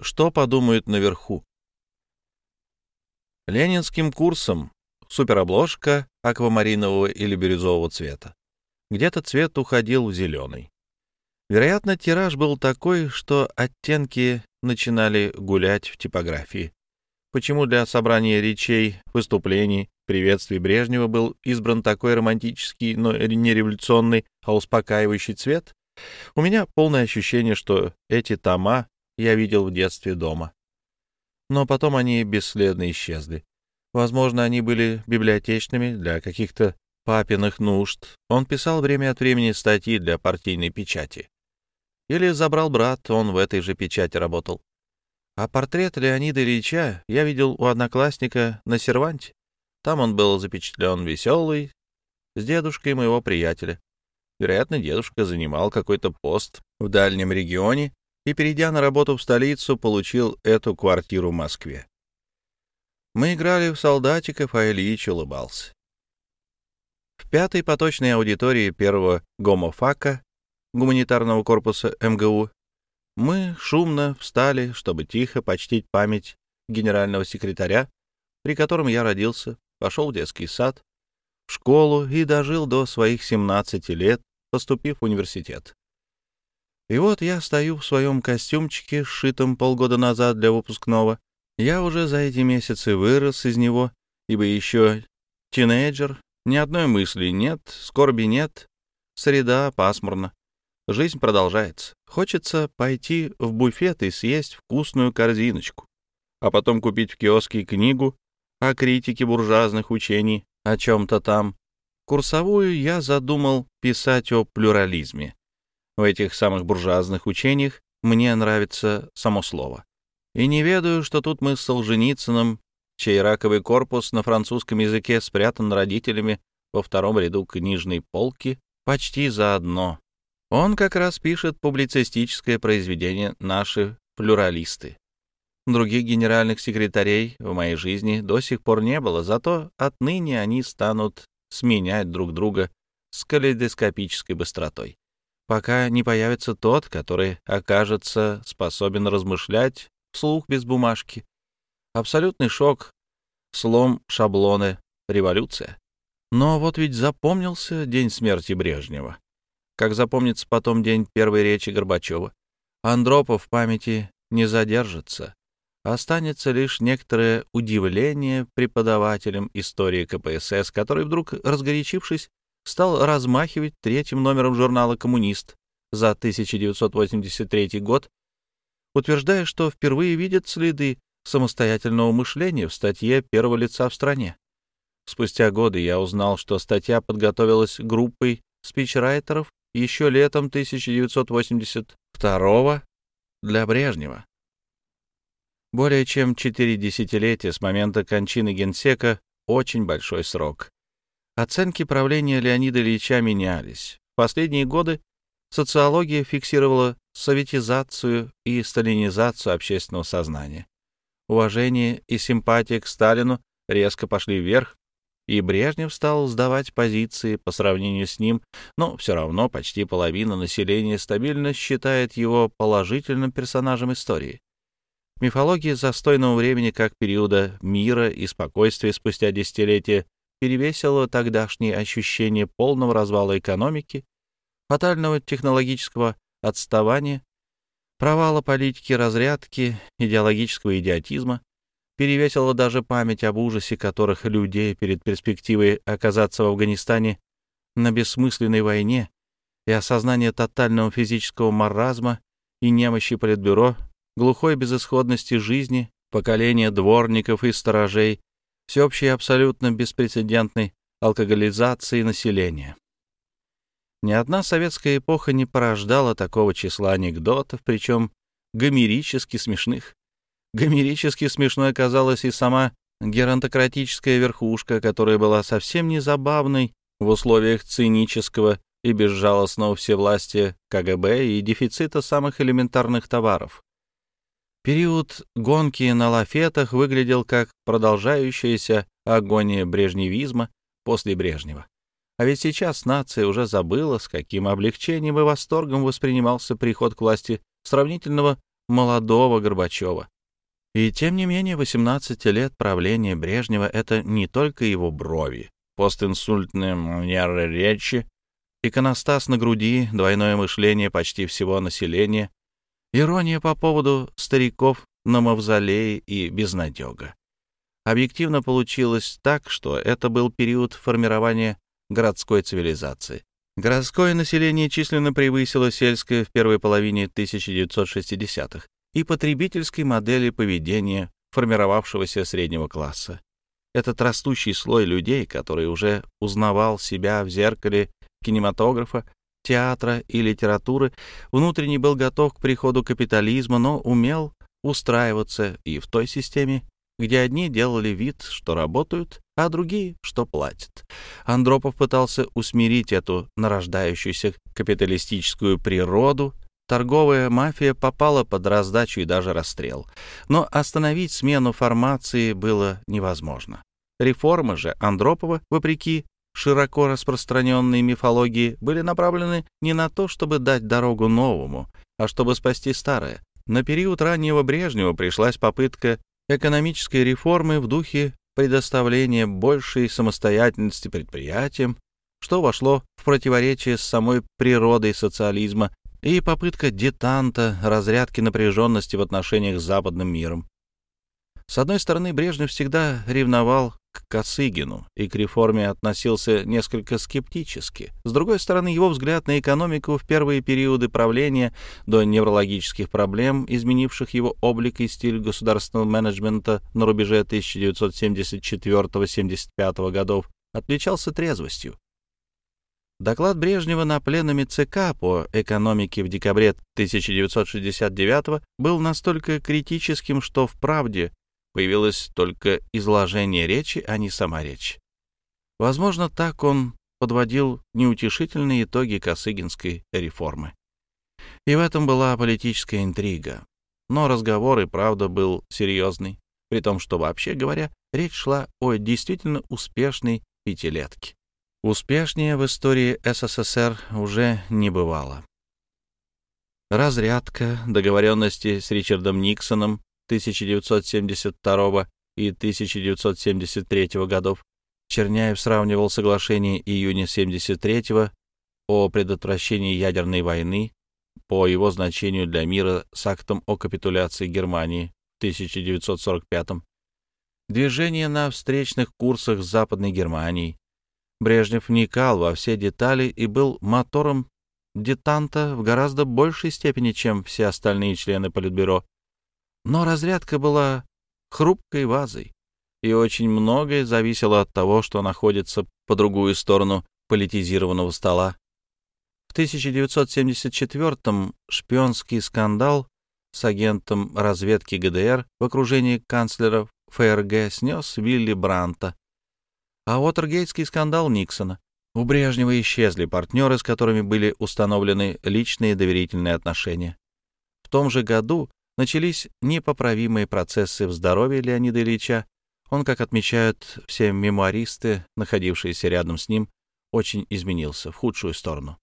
что подумают наверху. Ленинским курсом суперобложка аквамаринового или бирюзового цвета. Где-то цвет уходил в зеленый. Вероятно, тираж был такой, что оттенки начинали гулять в типографии. Почему для собрания речей, выступлений, приветствий Брежнева был избран такой романтический, но не революционный, а успокаивающий цвет? У меня полное ощущение, что эти тома я видел в детстве дома. Но потом они бесследно исчезли. Возможно, они были библиотечными для каких-то папиных нужд. Он писал время от времени статьи для партийной печати. Или забрал брат, он в этой же печати работал. А портрет Леонида Ильича я видел у одноклассника на серванте. Там он был запечатлен веселый, с дедушкой моего приятеля. Вероятно, дедушка занимал какой-то пост в дальнем регионе и, перейдя на работу в столицу, получил эту квартиру в Москве. Мы играли в солдатиков, а Ильич улыбался. В пятой поточной аудитории первого гомофака гуманитарного корпуса МГУ мы шумно встали, чтобы тихо почтить память генерального секретаря, при котором я родился, пошел в детский сад, в школу и дожил до своих 17 лет, поступив в университет. И вот я стою в своем костюмчике, сшитом полгода назад для выпускного. Я уже за эти месяцы вырос из него, ибо еще тинейджер, ни одной мысли нет, скорби нет, среда пасмурно. Жизнь продолжается. Хочется пойти в буфет и съесть вкусную корзиночку, а потом купить в киоске книгу о критике буржуазных учений, о чем-то там. Курсовую я задумал писать о плюрализме. В этих самых буржуазных учениях мне нравится само слово. И не ведаю, что тут мы с Солженицыным, чей раковый корпус на французском языке спрятан родителями во втором ряду книжной полки, почти заодно. Он как раз пишет публицистическое произведение «Наши плюралисты». Других генеральных секретарей в моей жизни до сих пор не было, зато отныне они станут сменять друг друга с калейдоскопической быстротой, пока не появится тот, который окажется способен размышлять вслух без бумажки. Абсолютный шок, слом шаблоны, революция. Но вот ведь запомнился день смерти Брежнева как запомнится потом день первой речи Горбачева. Андропов в памяти не задержится. Останется лишь некоторое удивление преподавателям истории КПСС, который вдруг, разгорячившись, стал размахивать третьим номером журнала «Коммунист» за 1983 год, утверждая, что впервые видит следы самостоятельного мышления в статье первого лица в стране. Спустя годы я узнал, что статья подготовилась группой спичрайтеров еще летом 1982 для Брежнева. Более чем четыре десятилетия с момента кончины генсека — очень большой срок. Оценки правления Леонида Ильича менялись. В последние годы социология фиксировала советизацию и сталинизацию общественного сознания. Уважение и симпатия к Сталину резко пошли вверх, и Брежнев стал сдавать позиции по сравнению с ним, но все равно почти половина населения стабильно считает его положительным персонажем истории. Мифология застойного времени как периода мира и спокойствия спустя десятилетия перевесила тогдашние ощущения полного развала экономики, фатального технологического отставания, провала политики разрядки, идеологического идиотизма, перевесила даже память об ужасе которых людей перед перспективой оказаться в Афганистане на бессмысленной войне и осознание тотального физического маразма и немощи Политбюро, глухой безысходности жизни, поколения дворников и сторожей, всеобщей абсолютно беспрецедентной алкоголизации населения. Ни одна советская эпоха не порождала такого числа анекдотов, причем гомерически смешных. Гомерически смешной оказалась и сама геронтократическая верхушка, которая была совсем не забавной в условиях цинического и безжалостного всевластия КГБ и дефицита самых элементарных товаров. Период гонки на лафетах выглядел как продолжающаяся агония брежневизма после Брежнева. А ведь сейчас нация уже забыла, с каким облегчением и восторгом воспринимался приход к власти сравнительного молодого Горбачева. И тем не менее 18 лет правления Брежнева — это не только его брови, постинсультные манеры речи, иконостас на груди, двойное мышление почти всего населения, ирония по поводу стариков на мавзолее и безнадега. Объективно получилось так, что это был период формирования городской цивилизации. Городское население численно превысило сельское в первой половине 1960-х и потребительской модели поведения формировавшегося среднего класса. Этот растущий слой людей, который уже узнавал себя в зеркале кинематографа, театра и литературы, внутренне был готов к приходу капитализма, но умел устраиваться и в той системе, где одни делали вид, что работают, а другие, что платят. Андропов пытался усмирить эту нарождающуюся капиталистическую природу. Торговая мафия попала под раздачу и даже расстрел. Но остановить смену формации было невозможно. Реформы же Андропова, вопреки широко распространенной мифологии, были направлены не на то, чтобы дать дорогу новому, а чтобы спасти старое. На период раннего Брежнева пришлась попытка экономической реформы в духе предоставления большей самостоятельности предприятиям, что вошло в противоречие с самой природой социализма и попытка детанта разрядки напряженности в отношениях с западным миром. С одной стороны, Брежнев всегда ревновал к Косыгину и к реформе относился несколько скептически. С другой стороны, его взгляд на экономику в первые периоды правления до неврологических проблем, изменивших его облик и стиль государственного менеджмента на рубеже 1974-75 годов, отличался трезвостью. Доклад Брежнева на пленуме ЦК по экономике в декабре 1969 был настолько критическим, что в «Правде» Появилось только изложение речи, а не сама речь. Возможно, так он подводил неутешительные итоги Косыгинской реформы. И в этом была политическая интрига. Но разговор и правда был серьезный, при том, что, вообще говоря, речь шла о действительно успешной пятилетке. Успешнее в истории СССР уже не бывало. Разрядка, договоренности с Ричардом Никсоном 1972 и 1973 годов. Черняев сравнивал соглашение июня 73 о предотвращении ядерной войны по его значению для мира с актом о капитуляции Германии в 1945 Движение на встречных курсах с Западной Германией. Брежнев вникал во все детали и был мотором детанта в гораздо большей степени, чем все остальные члены Политбюро. Но разрядка была хрупкой вазой, и очень многое зависело от того, что находится по другую сторону политизированного стола. В 1974-м шпионский скандал с агентом разведки ГДР в окружении канцлера ФРГ снес Вилли Бранта, а Уотергейтский скандал Никсона. У Брежнева исчезли партнеры, с которыми были установлены личные доверительные отношения. В том же году начались непоправимые процессы в здоровье Леонида Ильича. Он, как отмечают все мемуаристы, находившиеся рядом с ним, очень изменился в худшую сторону.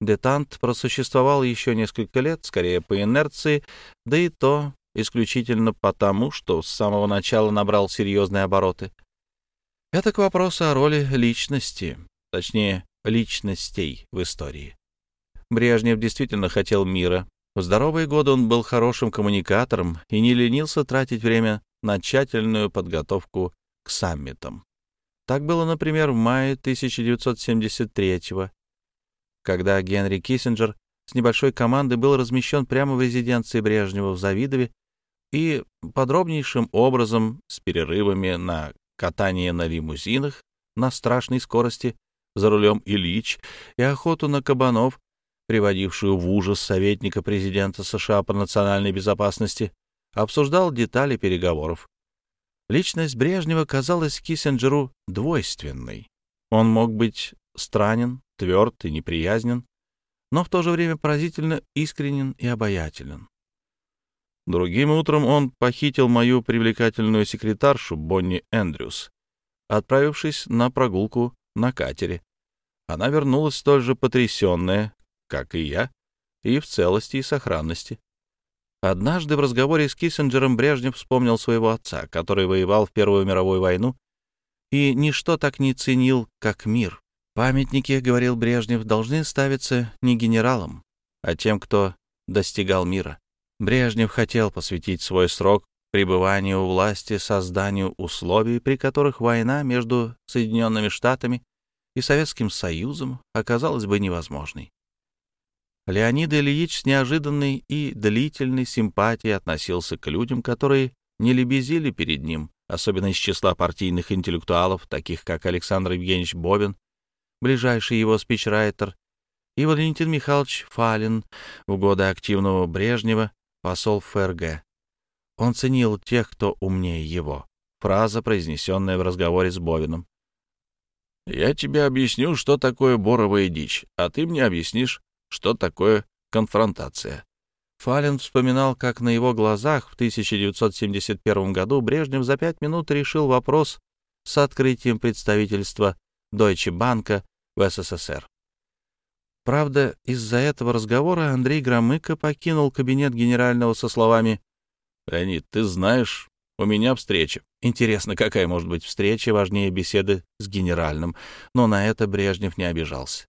Детант просуществовал еще несколько лет, скорее по инерции, да и то исключительно потому, что с самого начала набрал серьезные обороты. Это к вопросу о роли личности, точнее, личностей в истории. Брежнев действительно хотел мира, в здоровые годы он был хорошим коммуникатором и не ленился тратить время на тщательную подготовку к саммитам. Так было, например, в мае 1973 когда Генри Киссинджер с небольшой командой был размещен прямо в резиденции Брежнева в Завидове и подробнейшим образом с перерывами на катание на лимузинах на страшной скорости за рулем Ильич и охоту на кабанов приводившую в ужас советника президента США по национальной безопасности, обсуждал детали переговоров. Личность Брежнева казалась Киссинджеру двойственной. Он мог быть странен, тверд и неприязнен, но в то же время поразительно искренен и обаятелен. Другим утром он похитил мою привлекательную секретаршу Бонни Эндрюс, отправившись на прогулку на катере. Она вернулась столь же потрясенная, как и я, и в целости и сохранности. Однажды в разговоре с Киссинджером Брежнев вспомнил своего отца, который воевал в Первую мировую войну и ничто так не ценил, как мир. Памятники, — говорил Брежнев, — должны ставиться не генералам, а тем, кто достигал мира. Брежнев хотел посвятить свой срок пребыванию у власти созданию условий, при которых война между Соединенными Штатами и Советским Союзом оказалась бы невозможной. Леонид Ильич с неожиданной и длительной симпатией относился к людям, которые не лебезили перед ним, особенно из числа партийных интеллектуалов, таких как Александр Евгеньевич Бобин, ближайший его спичрайтер, и Валентин Михайлович Фалин, в годы активного Брежнева, посол ФРГ. Он ценил тех, кто умнее его. Фраза, произнесенная в разговоре с Бовином. «Я тебе объясню, что такое боровая дичь, а ты мне объяснишь, что такое конфронтация». Фален вспоминал, как на его глазах в 1971 году Брежнев за пять минут решил вопрос с открытием представительства Deutsche Bank в СССР. Правда, из-за этого разговора Андрей Громыко покинул кабинет генерального со словами «Леонид, ты знаешь, у меня встреча. Интересно, какая может быть встреча важнее беседы с генеральным?» Но на это Брежнев не обижался.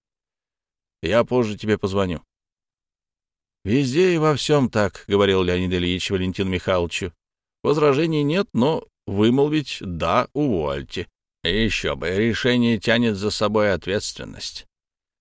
«Я позже тебе позвоню». «Везде и во всем так», — говорил Леонид Ильич Валентину Михайловичу. «Возражений нет, но вымолвить «да» увольте». Еще бы, решение тянет за собой ответственность.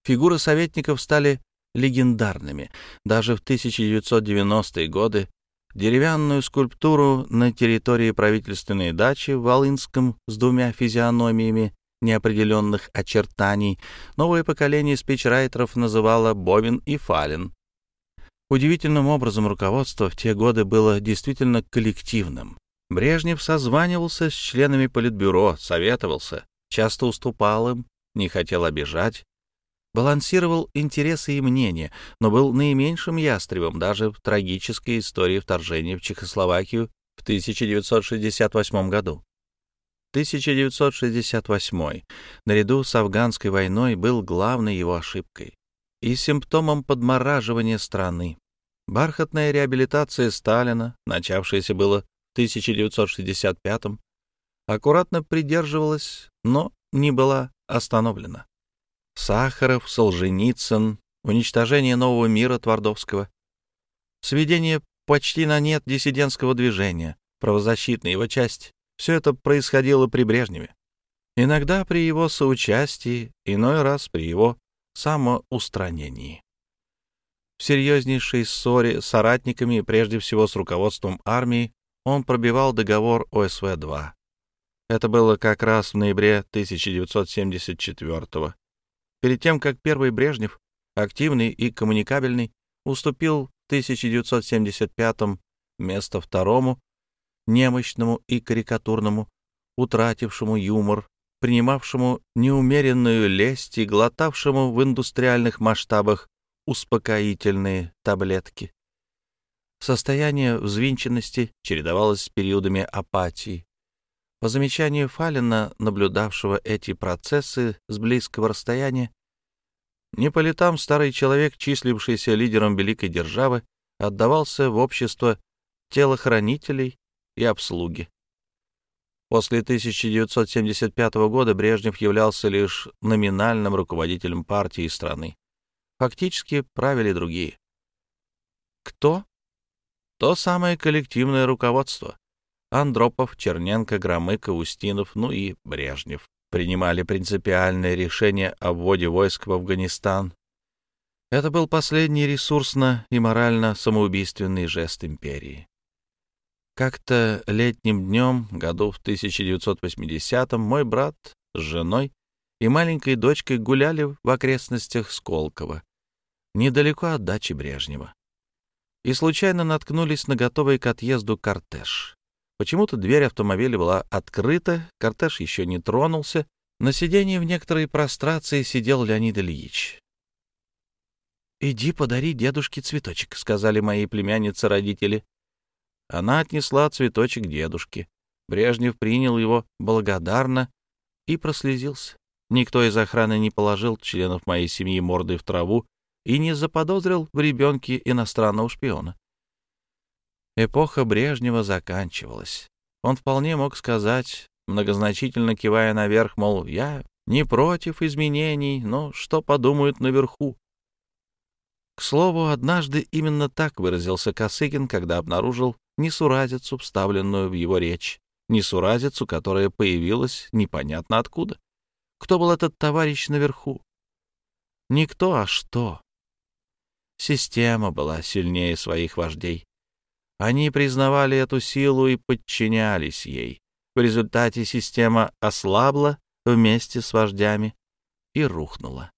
Фигуры советников стали легендарными. Даже в 1990-е годы деревянную скульптуру на территории правительственной дачи в Волынском с двумя физиономиями неопределенных очертаний новое поколение спичрайтеров называло Бовин и Фалин. Удивительным образом руководство в те годы было действительно коллективным. Брежнев созванивался с членами Политбюро, советовался, часто уступал им, не хотел обижать, балансировал интересы и мнения, но был наименьшим ястребом даже в трагической истории вторжения в Чехословакию в 1968 году. 1968 наряду с афганской войной был главной его ошибкой и симптомом подмораживания страны. Бархатная реабилитация Сталина, начавшаяся было в 1965 аккуратно придерживалась, но не была остановлена. Сахаров, Солженицын, уничтожение нового мира Твардовского, сведение почти на нет диссидентского движения, правозащитная его часть — все это происходило при Брежневе. Иногда при его соучастии, иной раз при его самоустранении. В серьезнейшей ссоре с соратниками, прежде всего с руководством армии, он пробивал договор ОСВ-2. Это было как раз в ноябре 1974 года перед тем, как первый Брежнев, активный и коммуникабельный, уступил в 1975 место второму, немощному и карикатурному, утратившему юмор, принимавшему неумеренную лесть и глотавшему в индустриальных масштабах успокоительные таблетки. Состояние взвинченности чередовалось с периодами апатии, по замечанию Фалина, наблюдавшего эти процессы с близкого расстояния, не по старый человек, числившийся лидером великой державы, отдавался в общество телохранителей и обслуги. После 1975 года Брежнев являлся лишь номинальным руководителем партии и страны. Фактически правили другие. Кто? То самое коллективное руководство. Андропов, Черненко, Громыко, Устинов, ну и Брежнев принимали принципиальное решение о вводе войск в Афганистан. Это был последний ресурсно и морально самоубийственный жест империи. Как-то летним днем, году в 1980-м, мой брат с женой и маленькой дочкой гуляли в окрестностях Сколково, недалеко от дачи Брежнева, и случайно наткнулись на готовый к отъезду кортеж. Почему-то дверь автомобиля была открыта, кортеж еще не тронулся. На сиденье в некоторой прострации сидел Леонид Ильич. «Иди подари дедушке цветочек», — сказали мои племянницы-родители. Она отнесла цветочек дедушке. Брежнев принял его благодарно и прослезился. Никто из охраны не положил членов моей семьи мордой в траву и не заподозрил в ребенке иностранного шпиона. Эпоха Брежнева заканчивалась. Он вполне мог сказать, многозначительно кивая наверх, мол, я не против изменений, но что подумают наверху? К слову, однажды именно так выразился Косыгин, когда обнаружил несуразицу, вставленную в его речь, несуразицу, которая появилась непонятно откуда. Кто был этот товарищ наверху? Никто, а что? Система была сильнее своих вождей. Они признавали эту силу и подчинялись ей. В результате система ослабла вместе с вождями и рухнула.